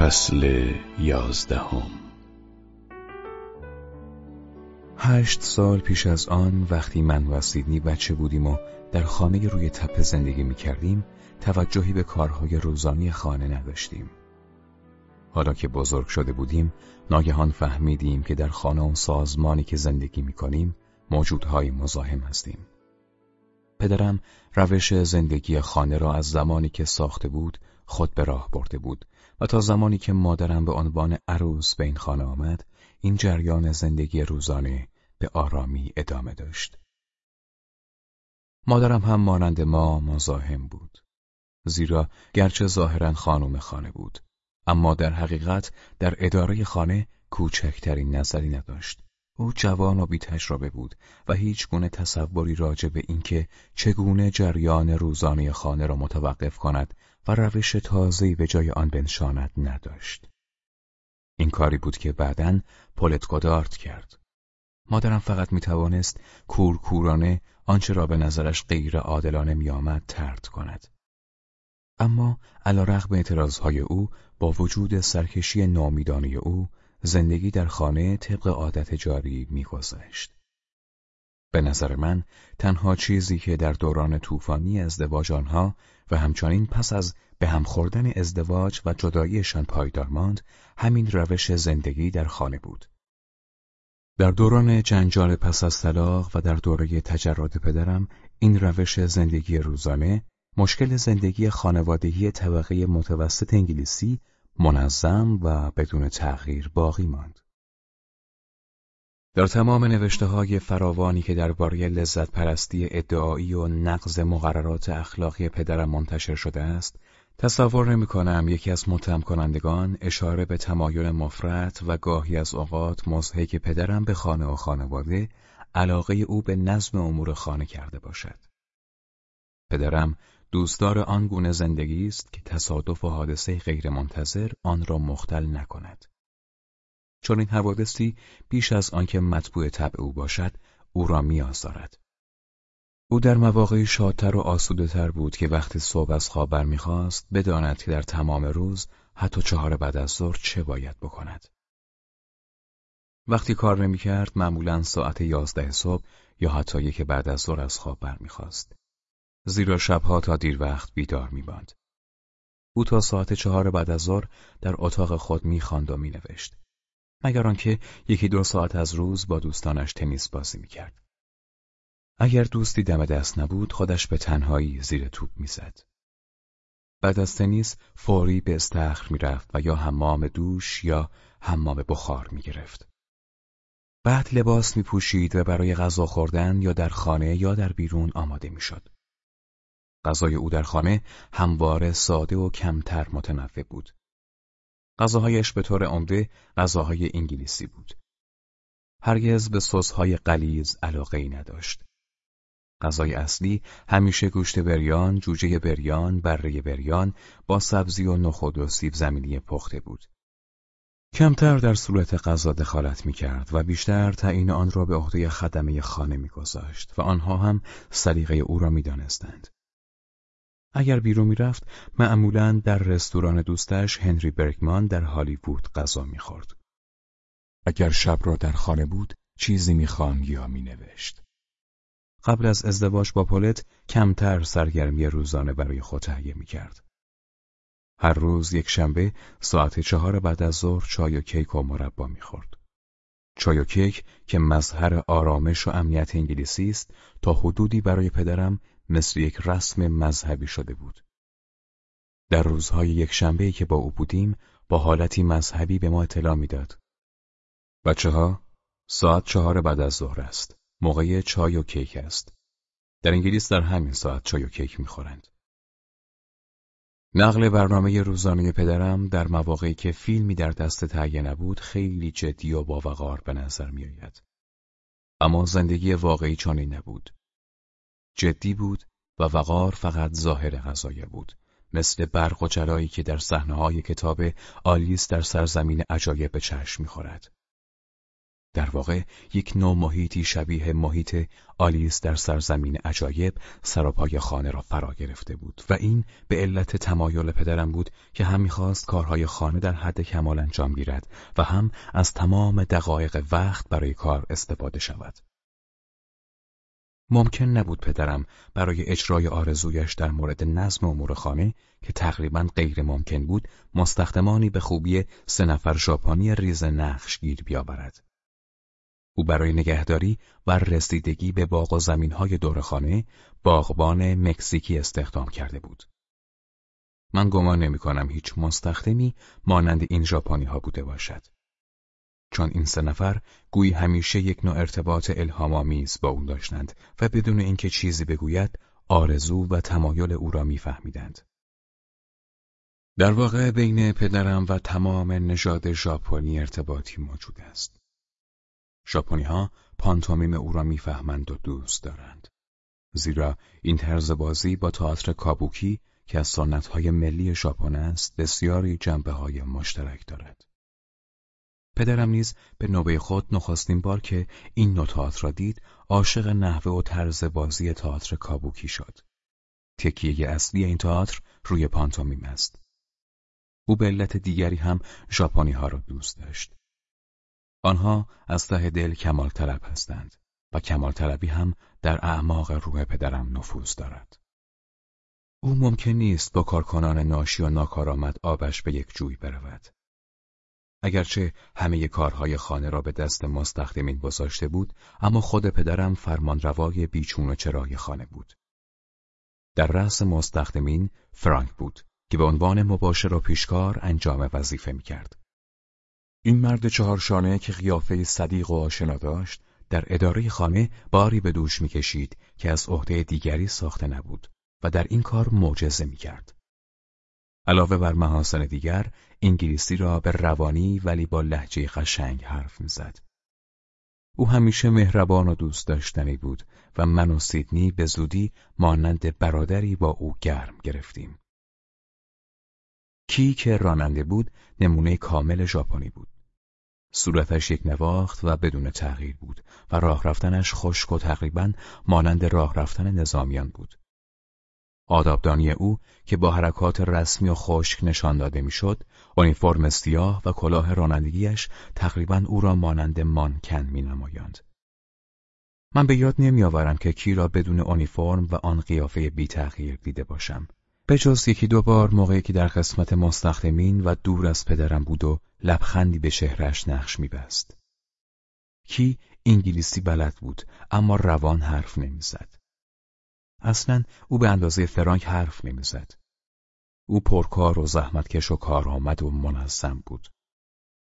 فصل یازدهم هشت سال پیش از آن وقتی من و سیدنی بچه بودیم و در خانه روی تپه زندگی می کردیم توجهی به کارهای روزانی خانه نداشتیم. حالا که بزرگ شده بودیم ناگهان فهمیدیم که در خانه و سازمانی که زندگی می کنیم موجودهای مزاحم هستیم. پدرم روش زندگی خانه را از زمانی که ساخته بود خود به راه برده بود و تا زمانی که مادرم به عنوان عروس به این خانه آمد این جریان زندگی روزانه به آرامی ادامه داشت. مادرم هم مانند ما مزاحم بود. زیرا گرچه ظاهرا خانم خانه بود اما در حقیقت در اداره خانه کوچکترین نظری نداشت. او جوان و بی تجربه بود و هیچ گونه تصوری راجع به اینکه چگونه جریان روزانه خانه را متوقف کند و روش تازه‌ای به جای آن بنشاند نداشت. این کاری بود که بعدا پولت گودارد کرد. مادرم فقط می توانست کورکورانه آنچه را به نظرش غیر عادلانه می آمد ترد کند. اما علا رغم اعتراضهای او با وجود سرکشی نامیدانه او زندگی در خانه طبق عادت جاری میگذشت. به نظر من تنها چیزی که در دوران طوفانی ازدواج آنها و همچنین پس از به هم خوردن ازدواج و جداییشان پایدار ماند همین روش زندگی در خانه بود. در دوران جنجال پس از طلاق و در دوره تجرد پدرم این روش زندگی روزانه مشکل زندگی خانوادگی طبقه متوسط انگلیسی منظم و بدون تغییر باقی ماند. در تمام نوشته های فراوانی که درباره لذت پرستی ادعایی و نقض مقررات اخلاقی پدرم منتشر شده است، تصور نمی کنم یکی از متهم کنندگان اشاره به تمایل مفرط و گاهی از اوقات مزهک پدرم به خانه و خانواده علاقه او به نظم امور خانه کرده باشد. پدرم دوستدار آن گونه زندگی است که تصادف و حادثه غیرمنتظر آن را مختل نکند. چون این حوادثی بیش از آنکه مطبوع طبع او باشد او را میآزارد. او در مواقعی شادتر و آسوده بود که وقتی صبح از خواب برمیخواست بداند که در تمام روز حتی چهار بعد از ظهر چه باید بکند. وقتی کار نمی‌کرد معمولا ساعت یازده صبح یا حتی یک بعد از ظهر از خواب برمیخواست. زیرا شبها تا دیر وقت بیدار میماند. او تا ساعت چهار بعد از ظهر در اتاق خود می‌خواند و مینوشت. مگر آنکه یکی دو ساعت از روز با دوستانش تنیس بازی می‌کرد. اگر دوستی دم دست نبود خودش به تنهایی زیر توپ می‌زد. بعد از تنیس فوری به استخر می‌رفت و یا حمام دوش یا حمام بخار می‌گرفت. بعد لباس میپوشید و برای غذا خوردن یا در خانه یا در بیرون آماده می‌شد. غذای او در خانه همواره ساده و کمتر متنوع بود. غذاهایش به طور عمده غذاهای انگلیسی بود. هرگز به سسهای قلیز علاقه ای نداشت. غذای اصلی همیشه گوشت بریان، جوجه بریان، بره بریان با سبزی و نخود و سیب زمینی پخته بود. کمتر در صورت غذا دخالت می کرد و بیشتر تعیین آن را به عهده خدمه خانه می گذاشت و آنها هم سلیقه او را می دانستند. اگر بیرون می‌رفت معمولا در رستوران دوستش هنری برگمان در هالیوود غذا می‌خورد. اگر شب را در خانه بود چیزی می‌خواند یا مینوشت. قبل از ازدواج با پولت کمتر سرگرمی روزانه برای خود تهیه می‌کرد. هر روز یک شنبه ساعت چهار بعد از ظهر چای و کیک و مربا می‌خورد. چای و کیک که مظهر آرامش و امنیت انگلیسی است تا حدودی برای پدرم مثل یک رسم مذهبی شده بود. در روزهای یک شنبه که با او بودیم با حالتی مذهبی به ما اطلاع می‌داد. بچه ها ساعت چهار بعد از ظهر است. موقع چای و کیک است. در انگلیس در همین ساعت چای و کیک می‌خورند. نقل برنامه روزانه پدرم در مواقعی که فیلمی در دست تهیه نبود خیلی جدی و باوقار به نظر میآید. اما زندگی واقعی چنین نبود. جدی بود و وقار فقط ظاهر غذایه بود مثل برق و جلایی که در صحنه‌های کتاب آلیس در سرزمین عجایب به چشم می‌خورد. در واقع یک نوع محیطی شبیه محیط آلیس در سرزمین عجایب سراپای خانه را فرا گرفته بود و این به علت تمایل پدرم بود که هم می‌خواست کارهای خانه در حد کمال انجام گیرد و هم از تمام دقایق وقت برای کار استفاده شود. ممکن نبود پدرم برای اجرای آرزویش در مورد نظم امور خانه که تقریبا غیر ممکن بود مستخدمانی به خوبی سه نفر ژاپنی ریز نقش گیر بیاورد. او برای نگهداری و رسیدگی به باغ و زمینهای دور خانه باغبان مکزیکی استخدام کرده بود. من گمان نمی کنم هیچ مستخدمی مانند این ژاپنی ها بوده باشد. چون این سه نفر گویی همیشه یک نوع ارتباط الهامآمیز با او داشتند و بدون اینکه چیزی بگوید آرزو و تمایل او را میفهمیدند. در واقع بین پدرم و تمام نژاد ژاپنی ارتباطی موجود است. ژاپنی ها پانتومیم او را می‌فهمند و دوست دارند. زیرا این طرز بازی با تئاتر کابوکی که از های ملی ژاپن است بسیاری جنبه های مشترک دارد. پدرم نیز به نوبه خود نخستین بار که این تئاتر را دید عاشق نحوه و طرز بازی تئاتر کابوکی شد. تکیه اصلی این تئاتر روی پانتومیم است. او به علت دیگری هم ژاپنی ها را دوست داشت. آنها از ته دل کمال طلب هستند و کمال طلبی هم در اعماق روح پدرم نفوذ دارد. او ممکن نیست با کارکنان ناشی و ناکارآمد آبش به یک جوی برود. اگرچه همه کارهای خانه را به دست مستخدمین گذاشته بود، اما خود پدرم فرمانروای بیچون و چرای خانه بود. در رأس مستخدمین فرانک بود که به عنوان مباشر و پیشکار انجام وظیفه می‌کرد. این مرد چهارشانه که قیافه صدیق و آشنا داشت، در اداره خانه باری به دوش می‌کشید که از عهده دیگری ساخته نبود و در این کار معجزه می‌کرد. علاوه بر محاسن دیگر، انگلیسی را به روانی ولی با لحجه قشنگ حرف می‌زد. او همیشه مهربان و دوست داشتنی بود و من و سیدنی به زودی مانند برادری با او گرم گرفتیم. کی که راننده بود نمونه کامل ژاپنی بود. صورتش یک نواخت و بدون تغییر بود و راه رفتنش خشک و تقریبا مانند راه رفتن نظامیان بود. آدابدانی او که با حرکات رسمی و خشک نشان داده می‌شد، اونیفرم سیاه و کلاه رانندگیش تقریبا او را مانند مانکن مینمایاند. من به یاد نمیآورم که کی را بدون اونیفرم و آن قیافه بی تغییر دیده باشم. به جز یکی دو بار موقعی که در قسمت مستخدمین و دور از پدرم بود و لبخندی به شهرش نقش میبست. کی انگلیسی بلد بود اما روان حرف نمی‌زد. اصلا او به اندازه فرانک حرف نمی‌زد. او پرکار و زحمتکش و کارآمد و منظم بود.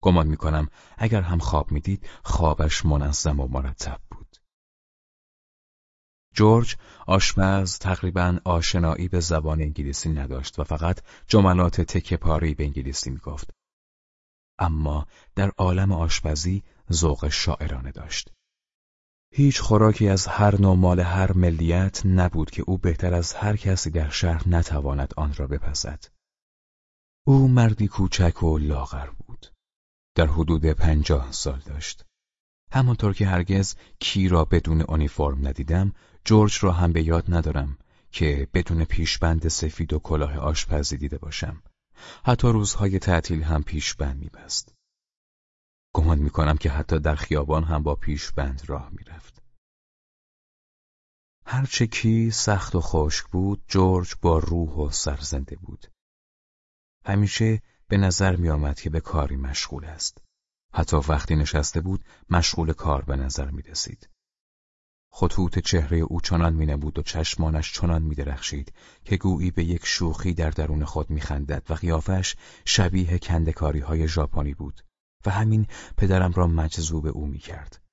گمان می‌کنم اگر هم خواب می‌دید خوابش منظم و مرتب بود. جورج آشپز تقریبا آشنایی به زبان انگلیسی نداشت و فقط جملات تکه پاری به انگلیسی می‌گفت. اما در عالم آشپزی ذوق شاعرانه داشت. هیچ خوراکی از هر نوع مال هر ملیت نبود که او بهتر از هر کسی در شهر نتواند آن را بپزد. او مردی کوچک و لاغر بود. در حدود پنجاه سال داشت. همانطور که هرگز کی را بدون اونیفرم ندیدم، جورج را هم به یاد ندارم که بدون پیشبند سفید و کلاه آشپزی دیده باشم. حتی روزهای تعطیل هم پیشبند میبست. گمان می‌کنم که حتی در خیابان هم با پیشبند راه می‌رفت. هرچه کی سخت و خشک بود، جورج با روح و سرزنده بود. همیشه به نظر می آمد که به کاری مشغول است. حتی وقتی نشسته بود، مشغول کار به نظر می رسید. خطوط چهره او چنان می نبود و چشمانش چنان می درخشید که گویی به یک شوخی در درون خود می خندد و قیافش شبیه کندکاری های ژاپنی بود. و همین پدرم را مجذوب او می کرد.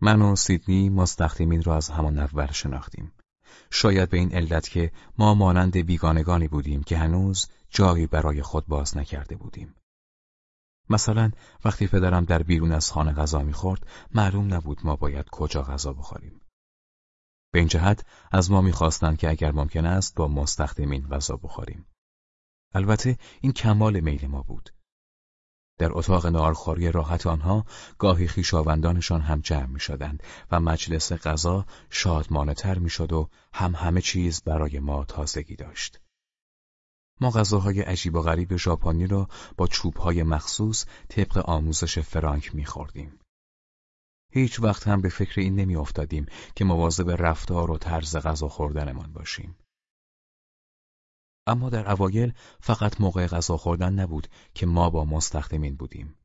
من و سیدنی مستخدمین را از همان اول شناختیم. شاید به این علت که ما مانند بیگانگانی بودیم که هنوز جایی برای خود باز نکرده بودیم. مثلا وقتی پدرم در بیرون از خانه غذا می‌خورد معلوم نبود ما باید کجا غذا بخوریم. به این جهت از ما می‌خواستند که اگر ممکن است با مستخدمین غذا بخوریم. البته این کمال میل ما بود. در اتاق نارخوری راحت آنها گاهی خیشاوندانشان هم جمع می شدند و مجلس غذا شادمانه تر می شد و هم همه چیز برای ما تازگی داشت. ما غذاهای عجیب و غریب ژاپنی را با چوبهای مخصوص طبق آموزش فرانک می خوردیم. هیچ وقت هم به فکر این نمی افتادیم که مواظب رفتار و طرز غذا خوردنمان باشیم. اما در اوایل فقط موقع غذا خوردن نبود که ما با مستخدمین بودیم.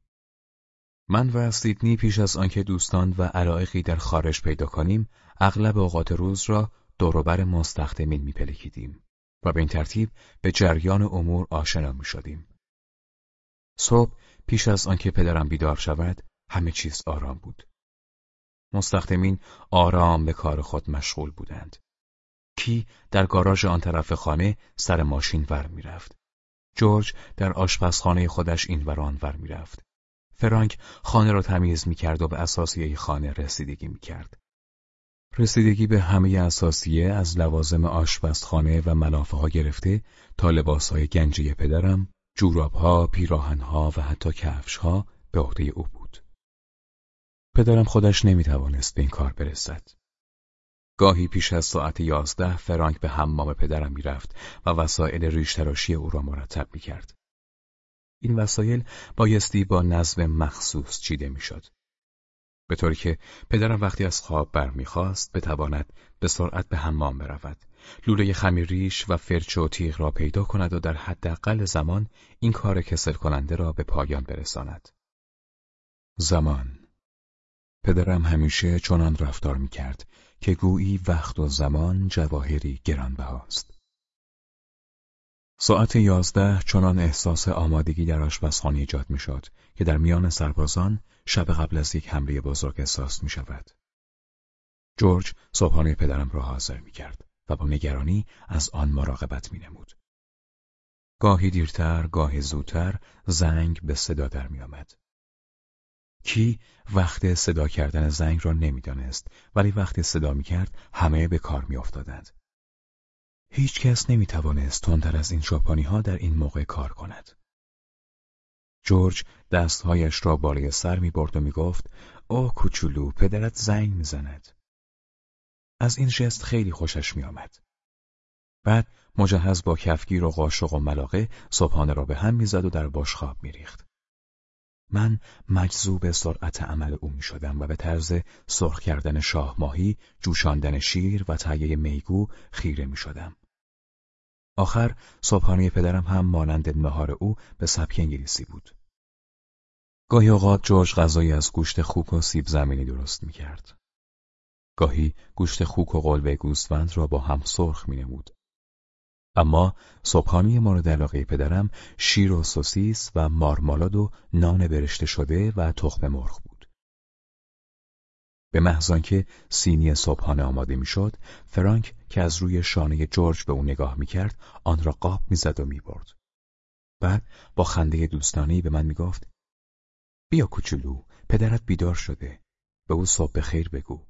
من و سیدنی پیش از آنکه دوستان و علایقی در خارج پیدا کنیم، اغلب اوقات روز را دوروبر مستخدمین میپلکیدیم و به این ترتیب به جریان امور آشنا می شدیم. صبح پیش از آنکه پدرم بیدار شود، همه چیز آرام بود. مستخدمین آرام به کار خود مشغول بودند. کی در گاراژ آن طرف خانه سر ماشین ور می‌رفت. جورج در آشپزخانه خودش این ور ور می‌رفت. فرانک خانه را تمیز می‌کرد و به اساسیه خانه رسیدگی می‌کرد. رسیدگی به همه اساسیه از لوازم آشپزخانه و ملافه ها گرفته تا لباس های گنجی پدرم، جوراب ها، پیراهن ها و حتی کفش ها به عهده او بود. پدرم خودش نمی‌توانست به این کار برسد. گاهی پیش از ساعت یازده فرانک به حمام پدرم می‌رفت و وسایل ریشتراشی او را مرتب می‌کرد. این وسایل بایستی با نظم مخصوص چیده می‌شد. به طوری که پدرم وقتی از خواب برمیخواست بتواند به سرعت به حمام برود لوله خمیر ریش و فرچ و تیغ را پیدا کند و در حداقل زمان این کار کسل کننده را به پایان برساند. زمان پدرم همیشه چنان رفتار می‌کرد که گویی وقت و زمان جواهری گرانبهاست. ساعت یازده چنان احساس آمادگی در آشپزخانه ایجاد می‌شد که در میان سربازان شب قبل از یک حمله بزرگ احساس می شود. جورج صبحانه پدرم را حاضر می کرد و با نگرانی از آن مراقبت می نمود. گاهی دیرتر، گاهی زودتر زنگ به صدا در می آمد. کی وقت صدا کردن زنگ را نمی‌دانست ولی وقتی صدا می کرد همه به کار می افتادند. هیچ کس نمی توانست تندتر از این شاپانی ها در این موقع کار کند. جورج دستهایش را بالای سر می برد و می گفت او کوچولو پدرت زنگ می زند. از این جست خیلی خوشش می آمد. بعد مجهز با کفگیر و قاشق و ملاقه صبحانه را به هم می‌زد و در بشخاب میریخت. من مجذوب سرعت عمل او می شدم و به طرز سرخ کردن شاه ماهی، جوشاندن شیر و تهیه میگو خیره می شدم. آخر صبحانه پدرم هم مانند نهار او به سبک انگلیسی بود. گاهی اوقات جورج غذایی از گوشت خوک و سیب زمینی درست می کرد. گاهی گوشت خوک و قلبه گوسفند را با هم سرخ می نمود. اما صبحانه مورد علاقه پدرم شیر و سوسیس و مارمالاد و نان برشته شده و تخم مرغ بود. به محض که سینی صبحانه آماده می‌شد، فرانک که از روی شانه جورج به او نگاه می‌کرد، آن را قاب می‌زد و می‌برد. بعد با خنده دوستانه به من می‌گفت: بیا کوچولو، پدرت بیدار شده. به او صبح خیر بگو.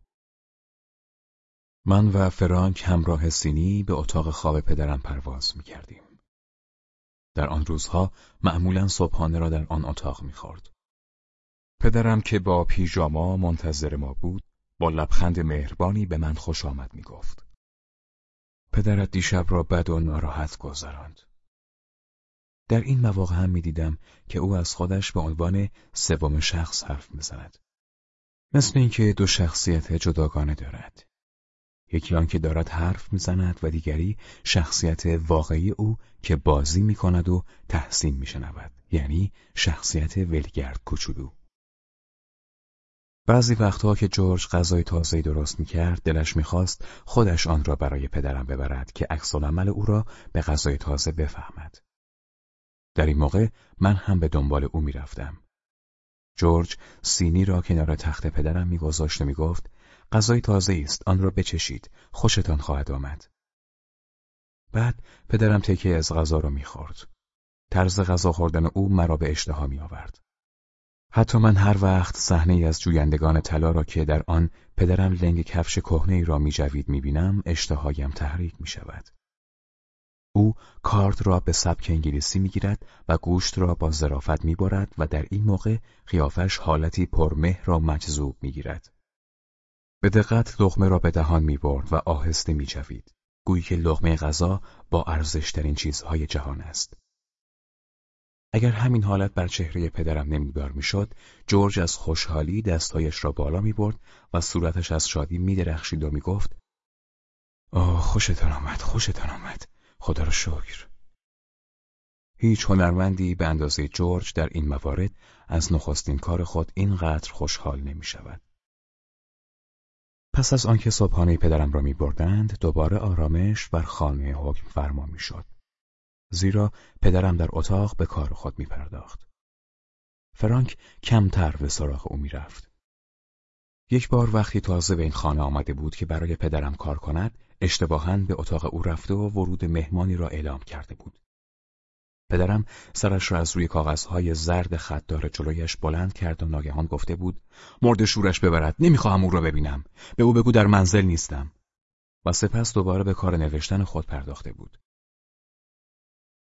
من و فرانک همراه سینی به اتاق خواب پدرم پرواز می کردیم. در آن روزها معمولا صبحانه را در آن اتاق می خورد. پدرم که با پیژاما منتظر ما بود با لبخند مهربانی به من خوش آمد می گفت. پدرت دیشب را بد و ناراحت گذراند. در این مواقع هم می دیدم که او از خودش به عنوان سوم شخص حرف می‌زند. مثل اینکه دو شخصیت جداگانه دارد. یکی آنکه دارد حرف می‌زند و دیگری شخصیت واقعی او که بازی می‌کند و تحسین میشنود یعنی شخصیت ولگرد کوچولو. بعضی وقتها که جورج غذای تازه درست می‌کرد دلش می‌خواست خودش آن را برای پدرم ببرد که عکس عمل او را به غذای تازه بفهمد. در این موقع من هم به دنبال او می‌رفتم. جورج سینی را کنار تخت پدرم میگذاشت و می‌گفت غذای تازه است آن را بچشید خوشتان خواهد آمد بعد پدرم تکه از غذا را می‌خورد طرز غذا خوردن او مرا به اشتها می آورد. حتی من هر وقت صحنه از جویندگان طلا را که در آن پدرم لنگ کفش کهنه ای را می جوید می بینم اشتهایم تحریک می شود. او کارد را به سبک انگلیسی می‌گیرد و گوشت را با ظرافت میبارد و در این موقع قیافش حالتی پرمهر را مجذوب می‌گیرد. به دقت لغمه را به دهان می‌برد و آهسته میجوید. گویی که لغمه غذا با ارزشترین چیزهای جهان است. اگر همین حالت بر چهره پدرم نمودار می‌شد، جورج از خوشحالی دستهایش را بالا می برد و صورتش از شادی می درخشید و می گفت آه خوشتان آمد خوشتان آمد خدا را شکر هیچ هنرمندی به اندازه جورج در این موارد از نخستین کار خود اینقدر خوشحال نمی شود. پس از آنکه صبحانه پدرم را می بردند دوباره آرامش بر خانه حکم فرما می شد. زیرا پدرم در اتاق به کار خود می پرداخت. فرانک کمتر به سراغ او می رفت. یک بار وقتی تازه به این خانه آمده بود که برای پدرم کار کند اشتباها به اتاق او رفته و ورود مهمانی را اعلام کرده بود. پدرم سرش را از روی کاغذهای زرد خطدار جلویش بلند کرد و ناگهان گفته بود مرد شورش ببرد نمی‌خواهم او را ببینم. به او بگو در منزل نیستم. و سپس دوباره به کار نوشتن خود پرداخته بود.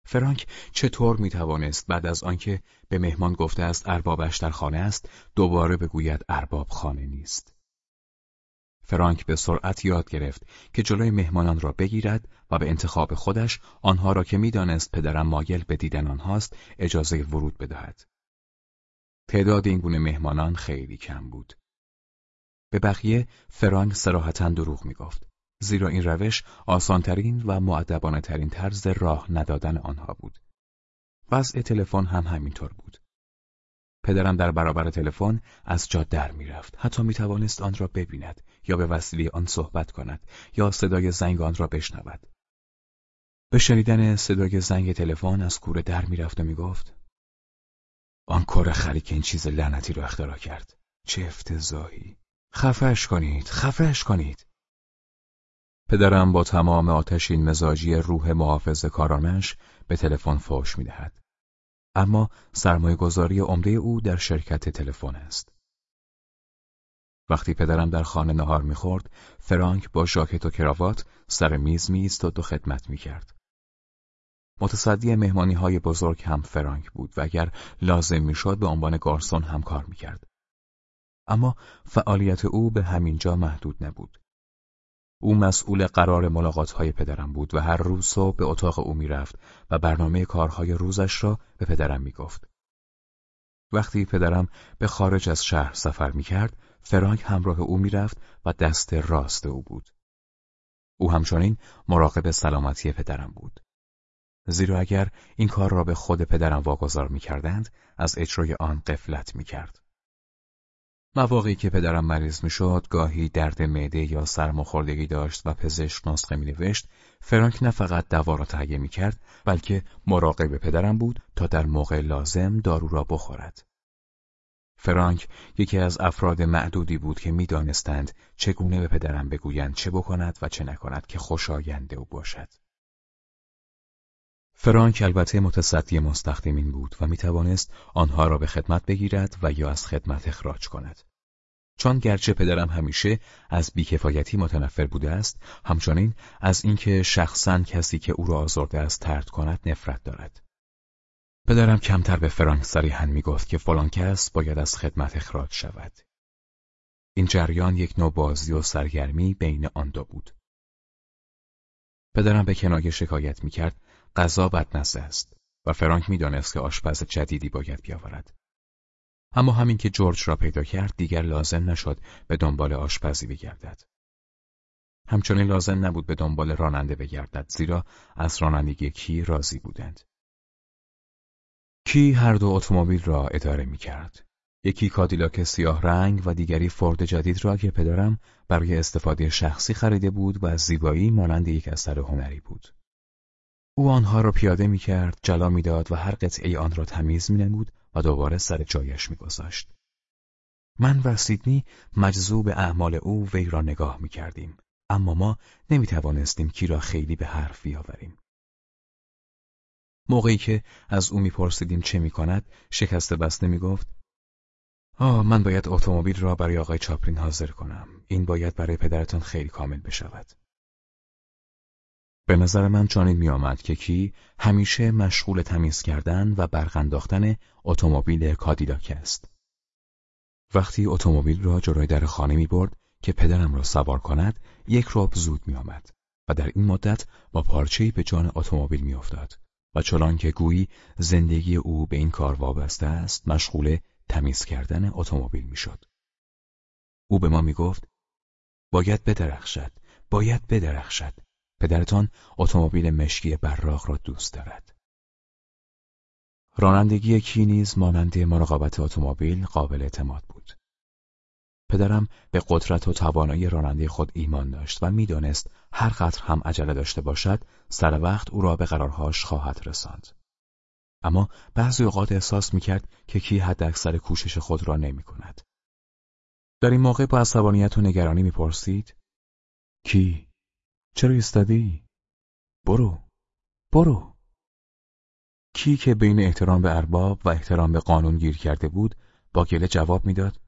فرانک چطور می‌توانست بعد از آنکه به مهمان گفته است اربابش در خانه است دوباره بگوید ارباب خانه نیست. فرانک به سرعت یاد گرفت که جلوی مهمانان را بگیرد و به انتخاب خودش آنها را که می‌دانست پدرم مایل به دیدن آنهاست اجازه ورود بدهد. تعداد این گونه مهمانان خیلی کم بود. به بقیه فرانک سراحتا دروغ می‌گفت. زیرا این روش آسانترین و معدبانه ترین طرز راه ندادن آنها بود. وضع تلفن هم همینطور بود. پدرم در برابر تلفن از جا در می‌رفت. حتی می توانست آن را ببیند یا به وسیله آن صحبت کند یا صدای زنگ آن را بشنود. به شنیدن صدای زنگ تلفن از کوره در می‌رفت و می‌گفت آن کار خری که این چیز لعنتی را اختراع کرد. چه افتضاحی. خفش کنید خفش کنید. پدرم با تمام آتشین مزاجی روح محافظ کارانش به تلفن فوش می‌دهد. اما سرمایه گذاری عمده او در شرکت تلفن است. وقتی پدرم در خانه نهار می‌خورد، فرانک با ژاکت و کراوات سر میز میایستاد و خدمت می‌کرد. متصدی مهمانی های بزرگ هم فرانک بود و اگر لازم می‌شد به عنوان گارسون هم کار می‌کرد. اما فعالیت او به همین جا محدود نبود. او مسئول قرار ملاقاتهای پدرم بود و هر روز صبح به اتاق او می‌رفت و برنامه کارهای روزش را به پدرم می‌گفت. وقتی پدرم به خارج از شهر سفر می‌کرد، فرانک همراه او می‌رفت و دست راست او بود. او همچنین مراقب سلامتی پدرم بود. زیرا اگر این کار را به خود پدرم واگذار می‌کردند، از اجرای آن قفلت می‌کرد. مواقعی که پدرم مریض می‌شد گاهی درد معده یا سرماخوردگی داشت و پزشک نسخه می نوشت فرانک نه فقط دوا را تهیه می کرد بلکه مراقب پدرم بود تا در موقع لازم دارو را بخورد. فرانک یکی از افراد معدودی بود که می‌دانستند چگونه به پدرم بگویند چه بکند و چه نکند که خوشاینده او باشد. فرانک البته متصدی مستخدمین بود و می توانست آنها را به خدمت بگیرد و یا از خدمت اخراج کند. چون گرچه پدرم همیشه از بیکفایتی متنفر بوده است، همچنین از اینکه شخصا کسی که او را آزرده است ترد کند نفرت دارد. پدرم کمتر به فرانک صریحا می‌گفت که فلان کس باید از خدمت اخراج شود. این جریان یک نوع بازی و سرگرمی بین آن دو بود. پدرم به کنایه شکایت می‌کرد غذا بدنسه است و فرانک می‌دانست که آشپز جدیدی باید بیاورد. اما همین که جورج را پیدا کرد دیگر لازم نشد به دنبال آشپزی بگردد. همچنین لازم نبود به دنبال راننده بگردد زیرا از رانندگی کی راضی بودند. کی هر دو اتومبیل را اداره می کرد. یکی کادیلاک سیاه رنگ و دیگری فورد جدید را که پدرم برای استفاده شخصی خریده بود و زیبایی مانند یک اثر هنری بود. او آنها را پیاده می کرد، جلا می‌داد و هر قطعه آن را تمیز می نمود و دوباره سر جایش می گذاشت. من و سیدنی مجذوب اعمال او وی را نگاه می کردیم. اما ما نمی توانستیم کی را خیلی به حرف بیاوریم. موقعی که از او میپرسیدیم چه می کند، شکست بسته می گفت آه من باید اتومبیل را برای آقای چاپلین حاضر کنم. این باید برای پدرتان خیلی کامل بشود. به نظر من چنین میآمد که کی همیشه مشغول تمیز کردن و برق انداختن اتومبیل کادیلاک است. وقتی اتومبیل را جلوی در خانه می برد که پدرم را سوار کند، یک رب زود می آمد و در این مدت با پارچه‌ای به جان اتومبیل می افتاد و چنان که گویی زندگی او به این کار وابسته است، مشغول تمیز کردن اتومبیل می‌شد. او به ما می گفت باید بدرخشد، باید بدرخشد. پدرتان اتومبیل مشکی براق را دوست دارد. رانندگی کی نیز مانند مراقبت اتومبیل قابل اعتماد بود. پدرم به قدرت و توانایی راننده خود ایمان داشت و می‌دانست هر قطر هم عجله داشته باشد سر وقت او را به قرارهاش خواهد رساند. اما بعضی اوقات احساس می‌کرد که کی حد اکثر کوشش خود را نمی کند. در این موقع با عصبانیت و نگرانی می‌پرسید کی؟ چرا ایستادی؟ برو برو کی که بین احترام به ارباب و احترام به قانون گیر کرده بود با گله جواب می‌داد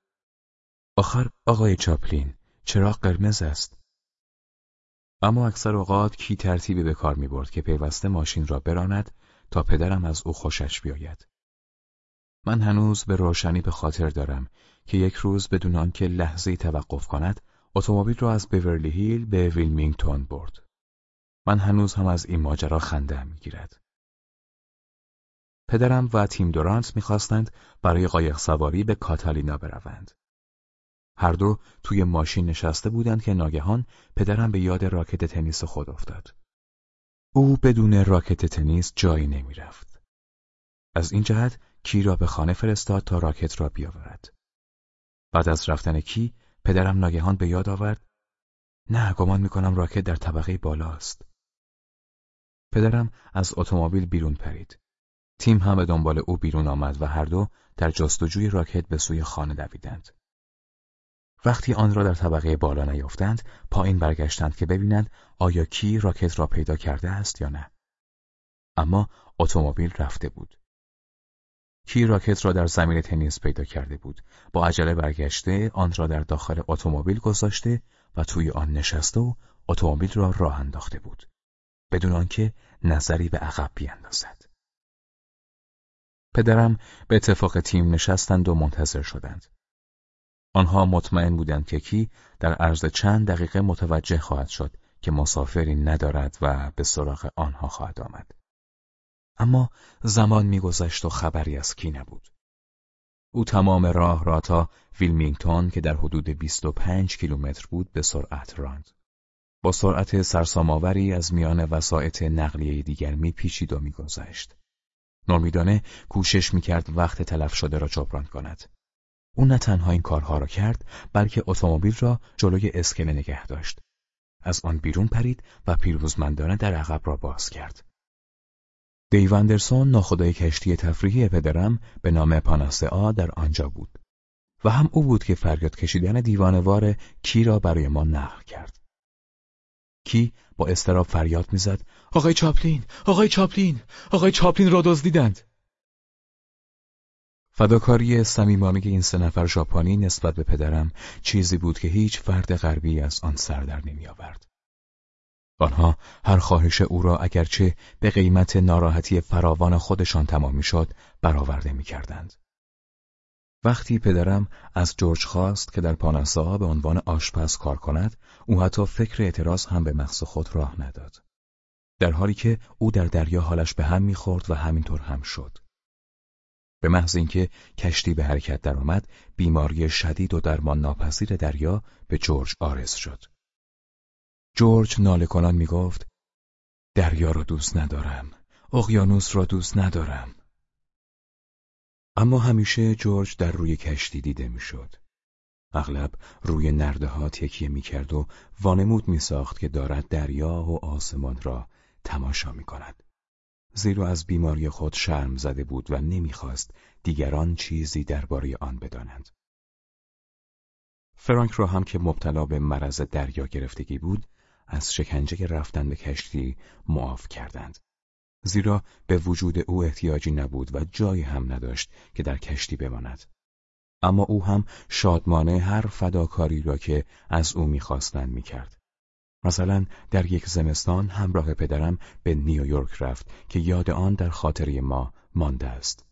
آخر آقای چاپلین چراغ قرمز است اما اکثر اوقات کی ترتیبی به کار می برد که پیوسته ماشین را براند تا پدرم از او خوشش بیاید. من هنوز به روشنی به خاطر دارم که یک روز بدون آنکه لحظه توقف کند اتومبیل را از بیورلی هیل به ویلمینگتون برد. من هنوز هم از این ماجرا خنده می‌گیرد. پدرم و تیم دورانت می‌خواستند برای قایق سواری به کاتالینا بروند. هر دو توی ماشین نشسته بودند که ناگهان پدرم به یاد راکت تنیس خود افتاد. او بدون راکت تنیس جایی نمی‌رفت. از این جهت کی را به خانه فرستاد تا راکت را بیاورد. بعد از رفتن کی پدرم ناگهان به یاد آورد نه گمان می‌کنم راکت در طبقه بالاست. پدرم از اتومبیل بیرون پرید. تیم هم به دنبال او بیرون آمد و هر دو در جستجوی راکت به سوی خانه دویدند. وقتی آن را در طبقه بالا نیافتند، پایین برگشتند که ببینند آیا کی راکت را پیدا کرده است یا نه. اما اتومبیل رفته بود. کی راکت را در زمین تنیس پیدا کرده بود. با عجله برگشته آن را در داخل اتومبیل گذاشته و توی آن نشسته و اتومبیل را راه انداخته بود. بدون آنکه نظری به عقب بیاندازد. پدرم به اتفاق تیم نشستند و منتظر شدند. آنها مطمئن بودند که کی در عرض چند دقیقه متوجه خواهد شد که مسافری ندارد و به سراغ آنها خواهد آمد. اما زمان میگذشت و خبری از کی نبود. او تمام راه را تا ویلمینگتون که در حدود 25 کیلومتر بود به سرعت راند. با سرعت سرسام‌آوری از میان وسایط نقلیه دیگر میپیچید و میگذشت. نامیدانه کوشش می‌کرد وقت تلف شده را جبران کند. او نه تنها این کارها را کرد بلکه اتومبیل را جلوی اسکله نگه داشت. از آن بیرون پرید و پیروزمندانه در عقب را باز کرد. دیو اندرسون ناخدای کشتی تفریحی پدرم به نام پاناسعا در آنجا بود و هم او بود که فریاد کشیدن دیوانوار کی را برای ما نقل کرد. کی با استراب فریاد می‌زد آقای چاپلین آقای چاپلین آقای چاپلین را دزدیدند فداکاری صمیمانه این سه نفر ژاپنی نسبت به پدرم چیزی بود که هیچ فرد غربی از آن سر در نمیآورد. آنها هر خواهش او را اگرچه به قیمت ناراحتی فراوان خودشان تمام می‌شد برآورده می‌کردند. وقتی پدرم از جورج خواست که در پاناسا به عنوان آشپز کار کند، او حتی فکر اعتراض هم به مغز خود راه نداد. در حالی که او در دریا حالش به هم می‌خورد و همینطور هم شد. به محض اینکه کشتی به حرکت درآمد، بیماری شدید و درمان ناپذیر دریا به جورج آرز شد. جورج ناله کنان می گفت دریا را دوست ندارم. اقیانوس را دوست ندارم. اما همیشه جورج در روی کشتی دیده می‌شد. اغلب روی نرده ها تکیه می کرد و وانمود می ساخت که دارد دریا و آسمان را تماشا می کند. زیرا از بیماری خود شرم زده بود و نمی‌خواست دیگران چیزی درباره آن بدانند. فرانک را هم که مبتلا به مرض دریا گرفتگی بود، از شکنجه رفتن به کشتی معاف کردند. زیرا به وجود او احتیاجی نبود و جایی هم نداشت که در کشتی بماند. اما او هم شادمانه هر فداکاری را که از او می‌خواستند می‌کرد. مثلا در یک زمستان همراه پدرم به نیویورک رفت که یاد آن در خاطری ما مانده است.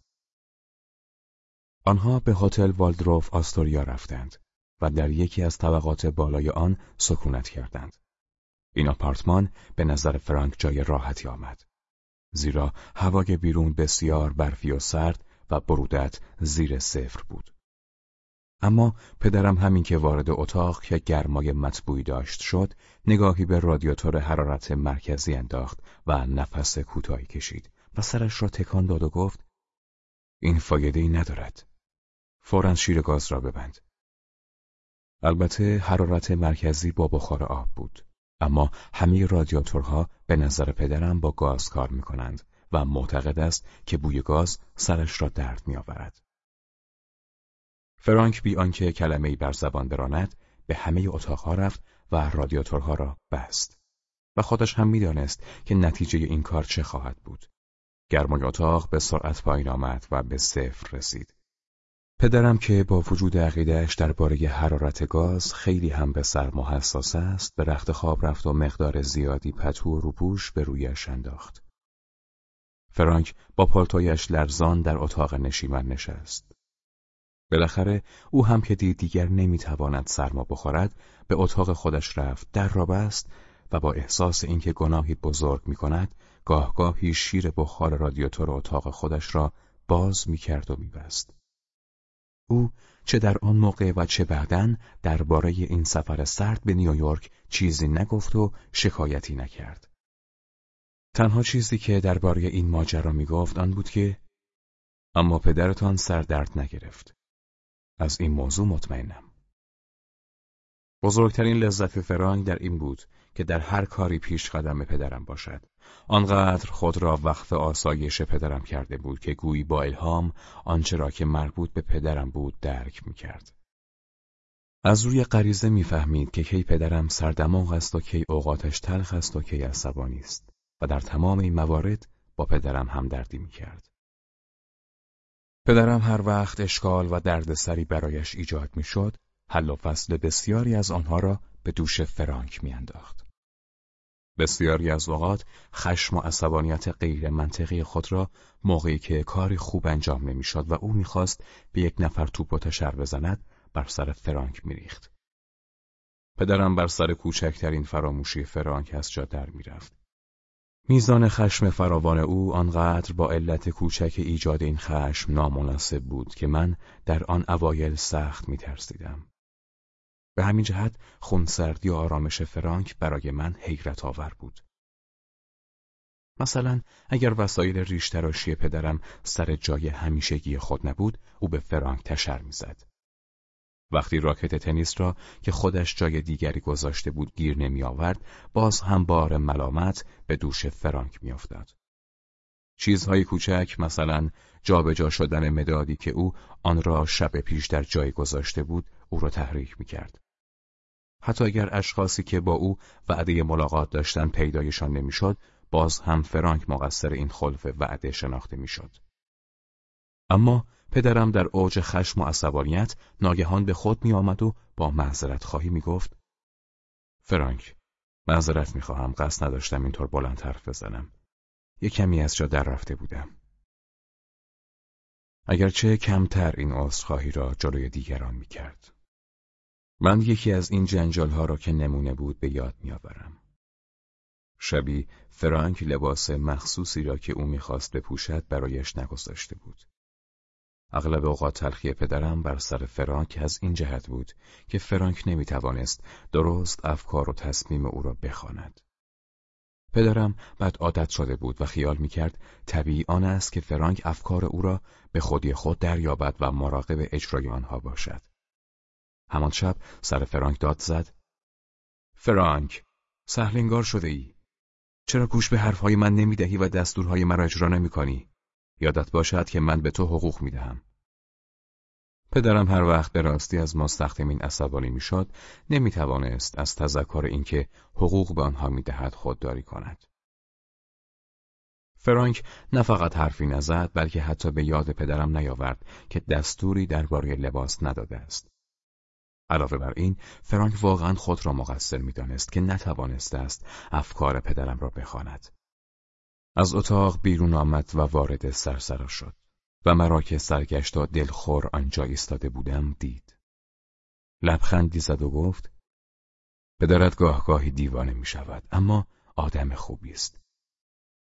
آنها به هتل والدروف آستوریا رفتند و در یکی از طبقات بالای آن سکونت کردند. این آپارتمان به نظر فرانک جای راحتی آمد. زیرا هوای بیرون بسیار برفی و سرد و برودت زیر صفر بود. اما پدرم همین که وارد اتاق که گرمای مطبوعی داشت شد نگاهی به رادیاتور حرارت مرکزی انداخت و نفس کوتاهی کشید و سرش را تکان داد و گفت این فایده ای ندارد. فورا شیر گاز را ببند. البته حرارت مرکزی با بخار آب بود. اما همه رادیاتورها به نظر پدرم با گاز کار می کنند و معتقد است که بوی گاز سرش را درد می آورد. فرانک بی آنکه کلمه بر زبان براند به همه اتاقها رفت و رادیاتورها را بست و خودش هم می‌دانست که نتیجه این کار چه خواهد بود. گرمای اتاق به سرعت پایین آمد و به صفر رسید. پدرم که با وجود عقیدهش درباره حرارت گاز خیلی هم به سرما حساس است به رخت خواب رفت و مقدار زیادی پتو و روپوش به رویش انداخت. فرانک با پالتویش لرزان در اتاق نشیمن نشست. بالاخره او هم که دید دیگر نمی‌تواند سرما بخورد به اتاق خودش رفت در را بست و با احساس اینکه گناهی بزرگ می کند گاه گاهی شیر بخار رادیاتور اتاق خودش را باز می کرد و می بست. او چه در آن موقع و چه بعدا درباره این سفر سرد به نیویورک چیزی نگفت و شکایتی نکرد. تنها چیزی که درباره این ماجرا می‌گفت آن بود که اما پدرتان سر درد نگرفت. از این موضوع مطمئنم. بزرگترین لذت فرانک در این بود که در هر کاری پیش قدم پدرم باشد. آنقدر خود را وقت آسایش پدرم کرده بود که گویی با الهام آنچه را که مربوط به پدرم بود درک می‌کرد. از روی غریزه می‌فهمید که کی پدرم سردماغ است و کی اوقاتش تلخ است و کی عصبانی است و در تمام این موارد با پدرم همدردی می‌کرد. پدرم هر وقت اشکال و دردسری برایش ایجاد می‌شد، حل و فصل بسیاری از آنها را به دوش فرانک میانداخت. بسیاری از اوقات خشم و عصبانیت غیر منطقی خود را موقعی که کاری خوب انجام نمی‌شد و او می‌خواست به یک نفر توپ و تشر بزند بر سر فرانک میریخت. پدرم بر سر کوچکترین فراموشی فرانک از جا در می‌رفت. میزان خشم فراوان او آنقدر با علت کوچک ایجاد این خشم نامناسب بود که من در آن اوایل سخت میترسیدم. به همین جهت خونسردی و آرامش فرانک برای من حیرت آور بود. مثلا اگر وسایل ریش تراشی پدرم سر جای همیشگی خود نبود او به فرانک تشر می‌زد. وقتی راکت تنیس را که خودش جای دیگری گذاشته بود گیر نمی آورد باز هم بار ملامت به دوش فرانک می افتاد. چیزهای کوچک مثلا جابجا جا شدن مدادی که او آن را شب پیش در جای گذاشته بود او را تحریک می کرد. حتی اگر اشخاصی که با او وعده ملاقات داشتن پیدایشان نمی‌شد باز هم فرانک مقصر این خلف وعده شناخته می‌شد. اما پدرم در اوج خشم و عصبانیت ناگهان به خود می آمد و با معذرت خواهی می گفت فرانک معذرت می خواهم قصد نداشتم اینطور بلند حرف بزنم. یه کمی از جا در رفته بودم. اگرچه کمتر این عذرخواهی را جلوی دیگران می کرد. من یکی از این جنجال ها را که نمونه بود به یاد میآورم. شبی فرانک لباس مخصوصی را که او می‌خواست بپوشد برایش نگذاشته بود. اغلب اوقات تلخی پدرم بر سر فرانک از این جهت بود که فرانک نمی‌توانست درست افکار و تصمیم او را بخواند. پدرم بد عادت شده بود و خیال می‌کرد طبیعی آن است که فرانک افکار او را به خودی خود دریابد و مراقب اجرای آنها باشد. همان شب سر فرانک داد زد. فرانک، سهلنگار شده ای. چرا گوش به حرفهای من نمی‌دهی و دستورهای مرا اجرا نمی کنی؟ یادت باشد که من به تو حقوق می‌دهم. پدرم هر وقت به راستی از مستخدمین عصبانی می‌شد نمی‌توانست از تذکر اینکه حقوق به آنها می‌دهد خودداری کند. فرانک نه فقط حرفی نزد بلکه حتی به یاد پدرم نیاورد که دستوری درباره لباس نداده است. علاوه بر این فرانک واقعا خود را مقصر می‌دانست که نتوانسته است افکار پدرم را بخواند. از اتاق بیرون آمد و وارد سرسرا شد و مرا که سرگشت و دلخور آنجا ایستاده بودم دید. لبخندی زد و گفت پدرت گاه گاهی دیوانه می شود اما آدم خوبی است.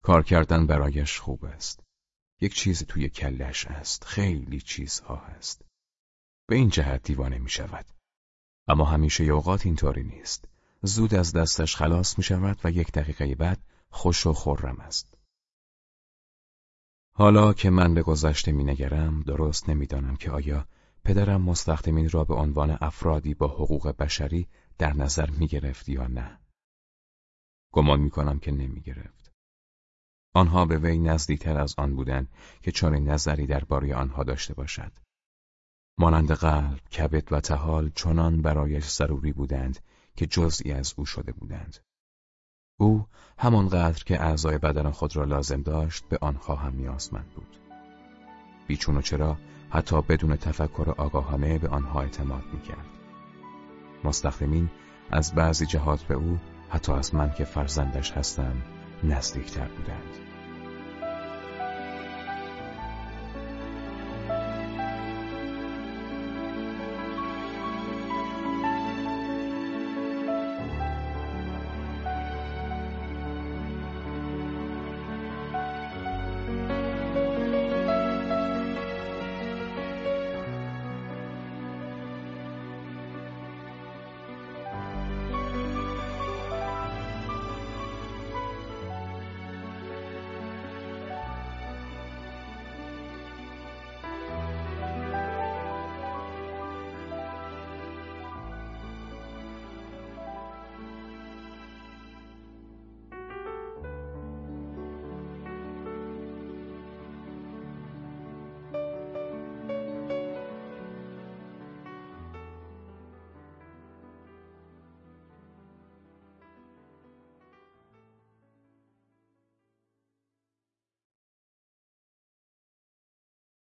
کار کردن برایش خوب است. یک چیز توی کلش است. خیلی چیزها هست. به این جهت دیوانه می شود. اما همیشه اوقات اینطوری نیست. زود از دستش خلاص می شود و یک دقیقه بعد خوش و خورم است. حالا که من به گذشته می نگرم درست نمی‌دانم که آیا پدرم مستخدمین را به عنوان افرادی با حقوق بشری در نظر می گرفت یا نه. گمان می کنم که نمی گرفت. آنها به وی نزدیکتر از آن بودند که چنین نظری درباره آنها داشته باشد. مانند قلب، کبد و تحال چنان برایش ضروری بودند که جزئی از او شده بودند. او همانقدر که اعضای بدن خود را لازم داشت به آنها هم نیازمند بود. بیچون و چرا حتی بدون تفکر آگاهانه به آنها اعتماد می‌کرد. مستخدمین از بعضی جهات به او حتی از من که فرزندش هستم نزدیکتر بودند.